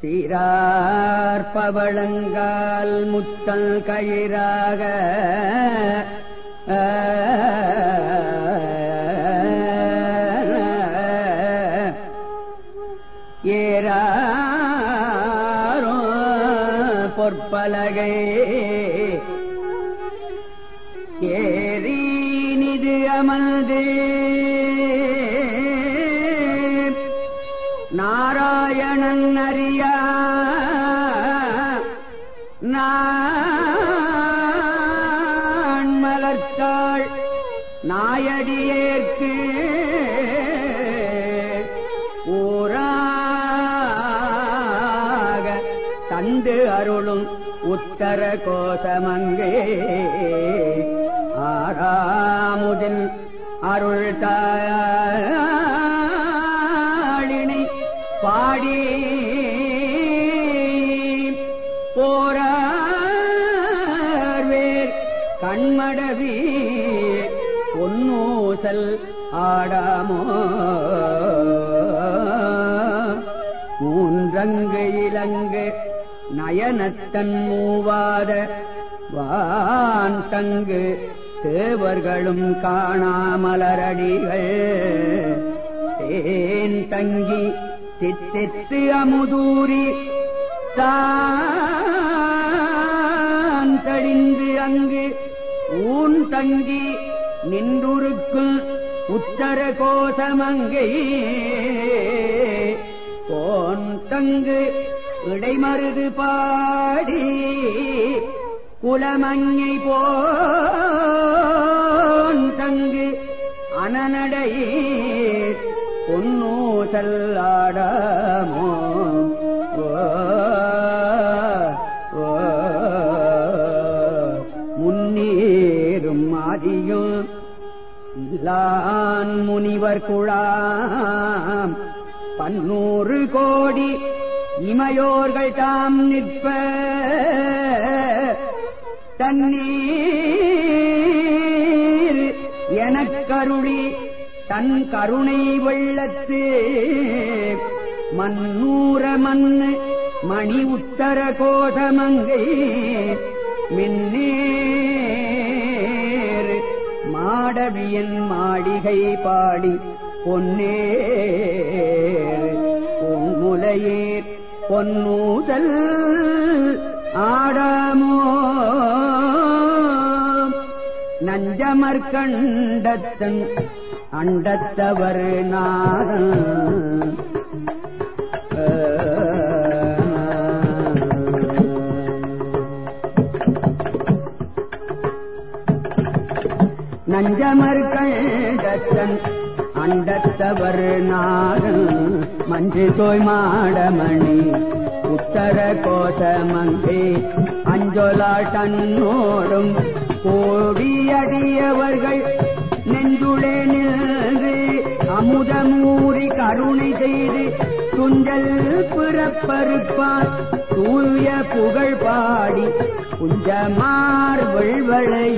சீரார் பவளங்கால் முத்தல் கயிறாக ஏறாரோ பொற்பலகை நான் மலர்த்தாள் நாயடியேற்கு ஊராக தந்து அருளும் உத்தர கோசமங்கே ஆறாமுதில் அருள் தாளினை பாடி கண்மடவி பொன்னூசல் ஆடாமோ? மூன்றங்கு இலங்கு நயனத்தன் மூவாத வான் தங்கு தேவர்களும் காணாமலரடிகள். தேன் தங்கி தித்தித்து அமுதூரி தான் தடிந்து அங்கு ஊன் தங்கி நின்றுருக்கும் உத்தர கோசமங்கை. கோன் தங்கு இடைமருது பாடி குலமங்கை போன் தங்கு அனநடையே. பொன்னூசல் ஆடாமோ. மடியுள் ஓ, இல்லான் முனிவர் குழாம். பன்னூறு கோடி இமையோர்கள் தாம் நிற்ப. தண்ணீர் எனக்கருளி தன் கருணை வெள்ளத்து. மன்னூர மண்ணு மணி உத்தர கோதமங்கை. மின்னே மாடவியன் மாளிகை பாடி பொன்னேர் பொன்முலையேர் பொன்னூதல் ஆடாமோ. நஞ்சமர்கண்டத்தன் அண்டத்தவர் நான் நஞ்சமர் கண்டத்தன் அண்டத்தவர் நாகன் மஞ்சு தோய் மாடமணி உத்தர கோசமங்கே அஞ்சொலா தன்னோடும் கோடியடியவர்கள் நெஞ்சுளே நின்று அமுதமூறி கருணை செய்து துஞ்சல் பிறப்பருப்பான் தூய புகழ் பாடி குஞ்சமார் வெள்வளை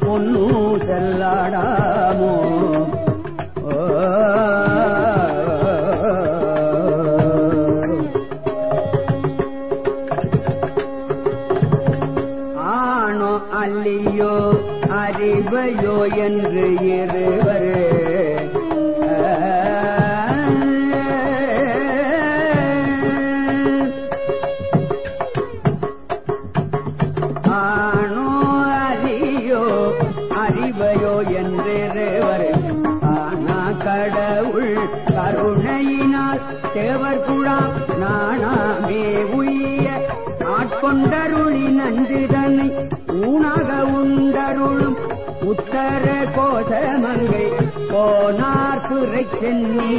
பொன்னூ செல்லாடாமோ. கருணையினால் தேவர் குழாம் நானாமே உய்ய. ஆட்கொண்டருளி நஞ்சுதனை ஊனாக உண்டருளும் உத்தர கோசமங்கை போனார் துறை சென்னி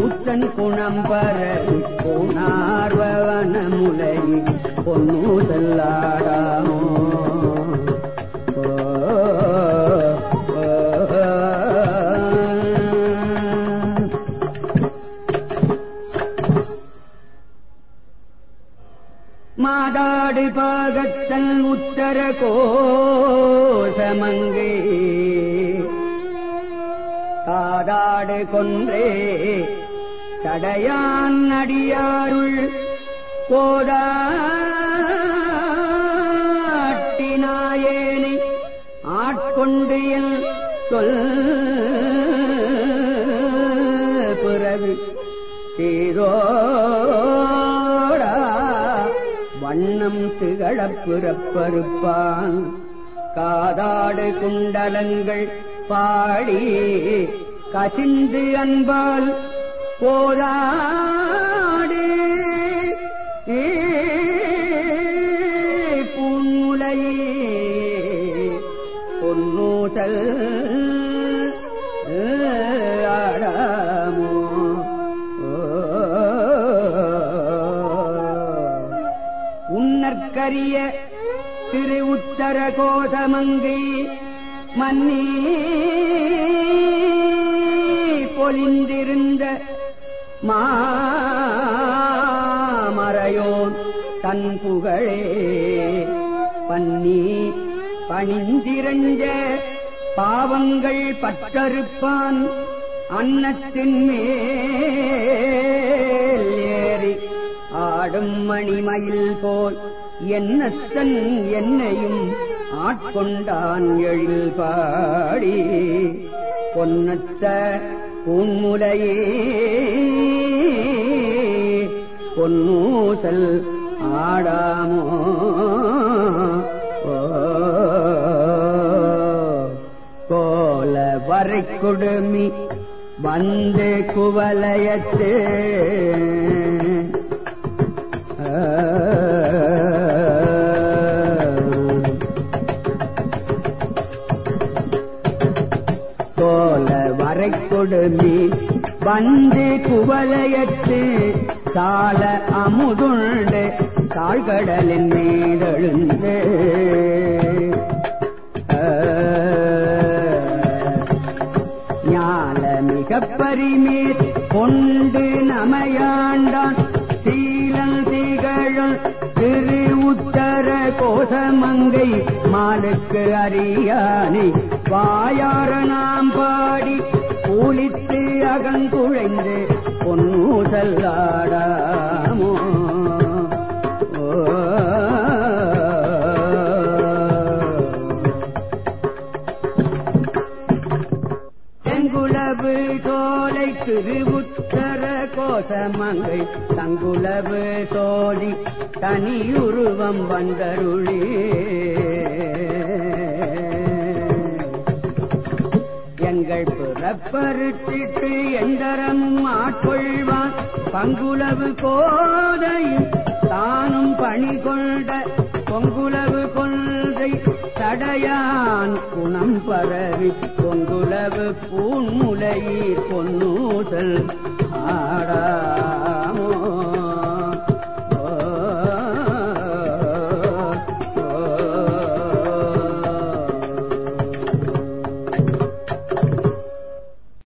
ஊத்தன் குணம் பரவி போனார்வன முலை பொன்னூதல்லாடாமோ மாதாடு பாகத்தன் உத்தர கோசமங்கே. காதாடு கொன்றே தடையான் அடியாருள் போதா வண்ணம் திகழப் பிறப்பருப்பான் காதாடு குண்டலங்கள் பாடி கசிந்து அன்பால் போராடு. பூமுலையே பொன்னூசல் உன்னற்கரிய திரு உத்தர கோதமங்கை மன்னி பொலிந்திருந்த மாமறையோன் தன் புகழே பன்னி பணிந்திரஞ்ச பாவங்கள் பற்றறுப்பான் அன்னத்தின் மேல் ஆடும் மணிமயில் போல் என்னத்தன் என்னையும் ஆட்கொண்டான் எழில் பாடி. பொன்னத்த பூமுலையே பொன்னூசல் ஆடாமோ. கோல வரை கொடுமி வந்து குவலயத்து. வரை கொடுமி வந்து குவலயத்து சால அமுதுண்டு தாழ்கடலின் மீதெழுந்து. ஞால மிக பரிமேற் கொண்டு நமையாண்டான். சீலல் திகழும் திரு உத்தர கோசமங்கை மாலுக்கு அறியானை. வாயார நாம் பாடி ஊழித்து அகங்குழைந்து பொன்னூசல் ஆடாமோ? ஓ. செங்குலவு திருவுத்தர கோசமங்கை தங்குளவு தோழி தனியுருவம் வந்தருளே. எங்கள் பிறப்பருத்திட்டு எந்தரமும் ஆட்கொள்வான்? பங்குலவு கோதையும் தானும் பணி கொண்ட பொங்குலவு கொன்றை தடையான் குணம் பரவி பொங்குலவு பொன்னூதல் ஆடா.